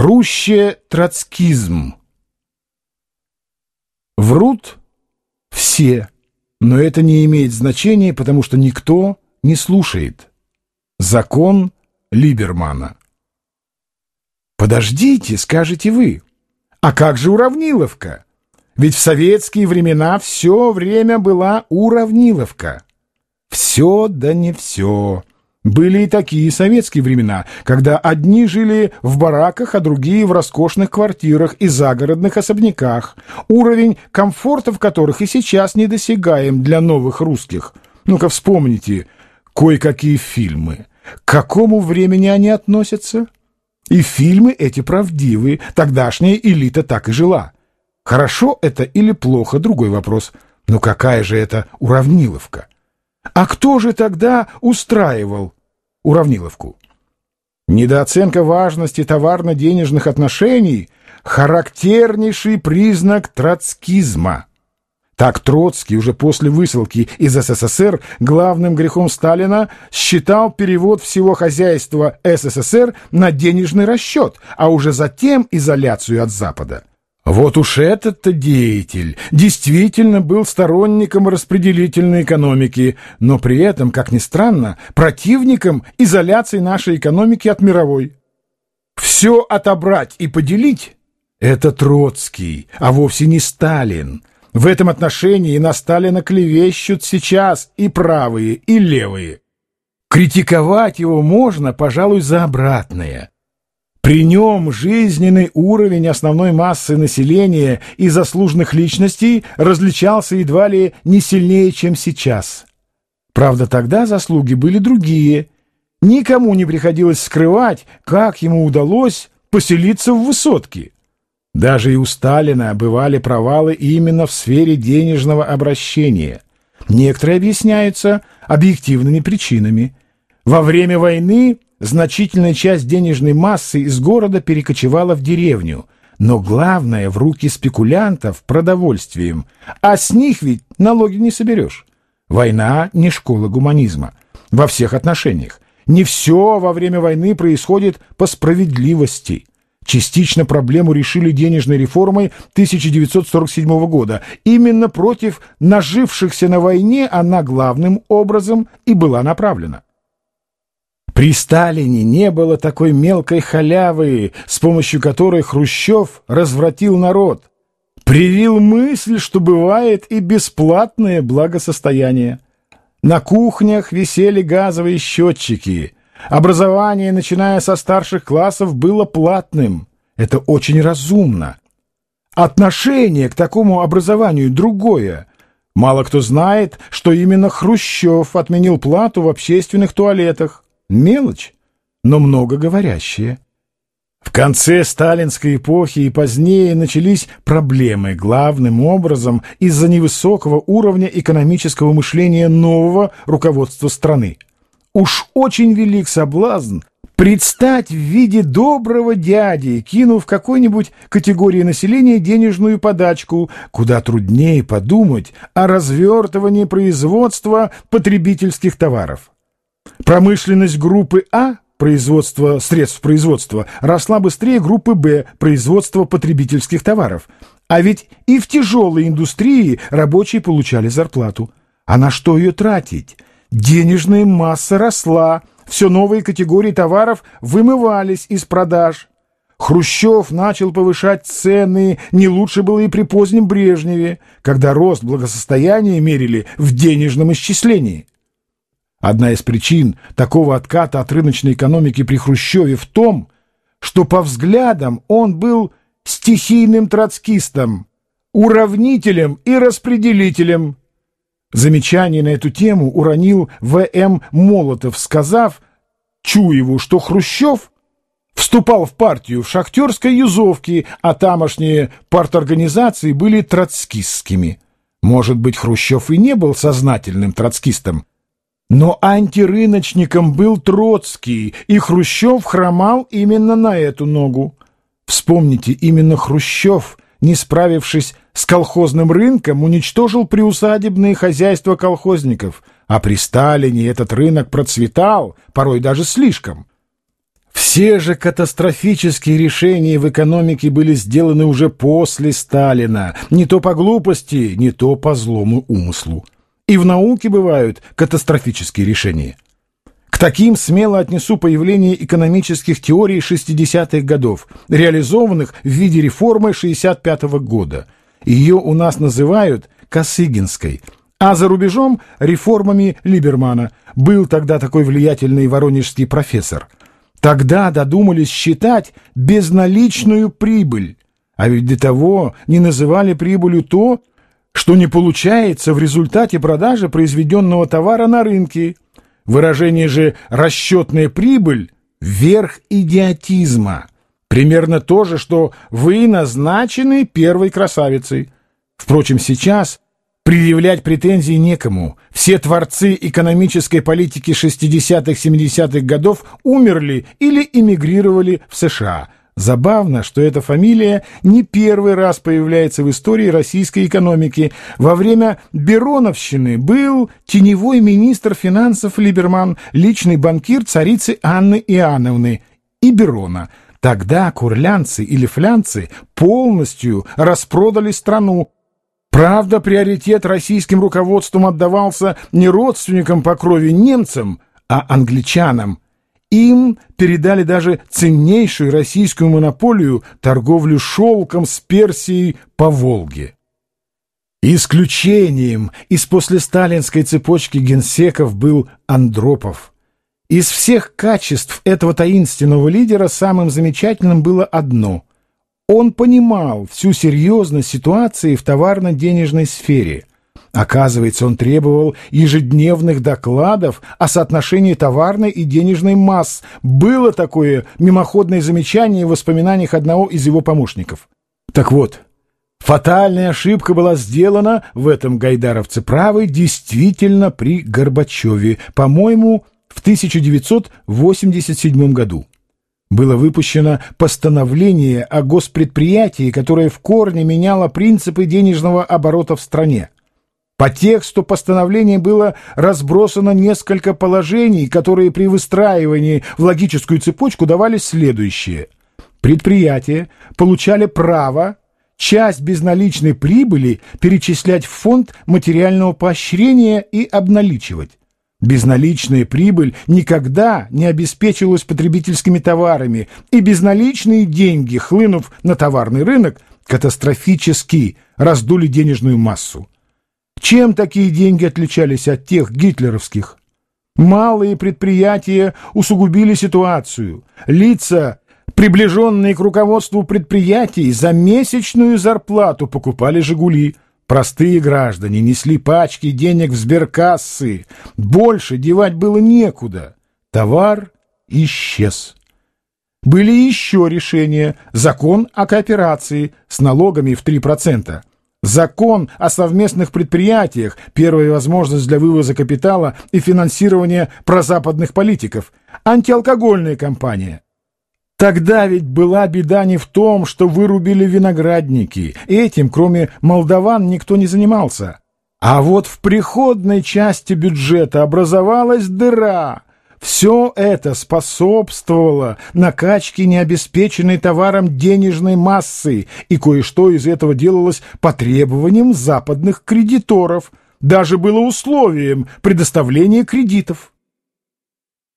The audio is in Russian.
Хруще-троцкизм. Врут все, но это не имеет значения, потому что никто не слушает. Закон Либермана. Подождите, скажете вы. А как же уравниловка? Ведь в советские времена все время была уравниловка. Все да не все. Были и такие советские времена, когда одни жили в бараках, а другие в роскошных квартирах и загородных особняках, уровень комфорта в которых и сейчас недосягаем для новых русских. Ну-ка вспомните кое-какие фильмы. К какому времени они относятся? И фильмы эти правдивые, тогдашняя элита так и жила. Хорошо это или плохо, другой вопрос. Но какая же это уравниловка? А кто же тогда устраивал уравниловку? Недооценка важности товарно-денежных отношений – характернейший признак троцкизма. Так Троцкий уже после высылки из СССР главным грехом Сталина считал перевод всего хозяйства СССР на денежный расчет, а уже затем изоляцию от Запада. Вот уж этот-то деятель действительно был сторонником распределительной экономики, но при этом, как ни странно, противником изоляции нашей экономики от мировой. Все отобрать и поделить – это Троцкий, а вовсе не Сталин. В этом отношении на Сталина клевещут сейчас и правые, и левые. Критиковать его можно, пожалуй, за обратное – при нем жизненный уровень основной массы населения и заслуженных личностей различался едва ли не сильнее, чем сейчас. Правда, тогда заслуги были другие. Никому не приходилось скрывать, как ему удалось поселиться в высотке. Даже и у Сталина бывали провалы именно в сфере денежного обращения. Некоторые объясняются объективными причинами. Во время войны Значительная часть денежной массы из города перекочевала в деревню, но главное в руки спекулянтов продовольствием, а с них ведь налоги не соберешь. Война не школа гуманизма. Во всех отношениях. Не все во время войны происходит по справедливости. Частично проблему решили денежной реформой 1947 года. Именно против нажившихся на войне она главным образом и была направлена. При Сталине не было такой мелкой халявы, с помощью которой Хрущев развратил народ. Привил мысль, что бывает и бесплатное благосостояние. На кухнях висели газовые счетчики. Образование, начиная со старших классов, было платным. Это очень разумно. Отношение к такому образованию другое. Мало кто знает, что именно Хрущев отменил плату в общественных туалетах. Мелочь, но много говорящая. В конце сталинской эпохи и позднее начались проблемы, главным образом из-за невысокого уровня экономического мышления нового руководства страны. Уж очень велик соблазн предстать в виде доброго дяди, кинув какой-нибудь категории населения денежную подачку, куда труднее подумать о развертывании производства потребительских товаров. Промышленность группы А производство средств производства росла быстрее группы Б производства потребительских товаров. А ведь и в тяжелой индустрии рабочие получали зарплату. А на что ее тратить? Денежная масса росла, все новые категории товаров вымывались из продаж. Хрущев начал повышать цены, не лучше было и при позднем Брежневе, когда рост благосостояния мерили в денежном исчислении. Одна из причин такого отката от рыночной экономики при Хрущеве в том, что по взглядам он был стихийным троцкистом, уравнителем и распределителем. Замечание на эту тему уронил В.М. Молотов, сказав Чуеву, что Хрущев вступал в партию в шахтерской юзовке, а тамошние парторганизации были троцкистскими. Может быть, Хрущев и не был сознательным троцкистом, но антирыночником был Троцкий, и Хрущев хромал именно на эту ногу. Вспомните, именно Хрущев, не справившись с колхозным рынком, уничтожил приусадебные хозяйства колхозников, а при Сталине этот рынок процветал, порой даже слишком. Все же катастрофические решения в экономике были сделаны уже после Сталина, не то по глупости, не то по злому умыслу. И в науке бывают катастрофические решения. К таким смело отнесу появление экономических теорий 60-х годов, реализованных в виде реформы 65 -го года. Ее у нас называют Косыгинской, а за рубежом – реформами Либермана. Был тогда такой влиятельный воронежский профессор – Тогда додумались считать безналичную прибыль, а ведь до того не называли прибылью то, что не получается в результате продажи произведенного товара на рынке. Выражение же «расчетная прибыль» — верх идиотизма. Примерно то же, что вы назначены первой красавицей. Впрочем, сейчас Предъявлять претензии некому. Все творцы экономической политики 60-70-х годов умерли или эмигрировали в США. Забавно, что эта фамилия не первый раз появляется в истории российской экономики. Во время Бероновщины был теневой министр финансов Либерман, личный банкир царицы Анны Иоанновны и Берона. Тогда курлянцы или флянцы полностью распродали страну, Правда, приоритет российским руководством отдавался не родственникам по крови немцам, а англичанам. Им передали даже ценнейшую российскую монополию торговлю шелком с Персией по Волге. Исключением из послесталинской цепочки генсеков был Андропов. Из всех качеств этого таинственного лидера самым замечательным было одно — он понимал всю серьезность ситуации в товарно-денежной сфере. Оказывается, он требовал ежедневных докладов о соотношении товарной и денежной масс. Было такое мимоходное замечание в воспоминаниях одного из его помощников. Так вот, фатальная ошибка была сделана, в этом гайдаровцы правы, действительно при Горбачеве, по-моему, в 1987 году было выпущено постановление о госпредприятии, которое в корне меняло принципы денежного оборота в стране. По тексту постановления было разбросано несколько положений, которые при выстраивании в логическую цепочку давали следующее. Предприятия получали право часть безналичной прибыли перечислять в фонд материального поощрения и обналичивать. Безналичная прибыль никогда не обеспечивалась потребительскими товарами, и безналичные деньги, хлынув на товарный рынок, катастрофически раздули денежную массу. Чем такие деньги отличались от тех гитлеровских? Малые предприятия усугубили ситуацию. Лица, приближенные к руководству предприятий, за месячную зарплату покупали «Жигули», Простые граждане несли пачки денег в сберкассы. Больше девать было некуда. Товар исчез. Были еще решения. Закон о кооперации с налогами в 3%. Закон о совместных предприятиях, первая возможность для вывоза капитала и финансирования прозападных политиков, антиалкогольная кампания, Тогда ведь была беда не в том, что вырубили виноградники. Этим, кроме молдаван, никто не занимался. А вот в приходной части бюджета образовалась дыра. Все это способствовало накачке необеспеченной товаром денежной массы, и кое-что из этого делалось по требованиям западных кредиторов. Даже было условием предоставления кредитов.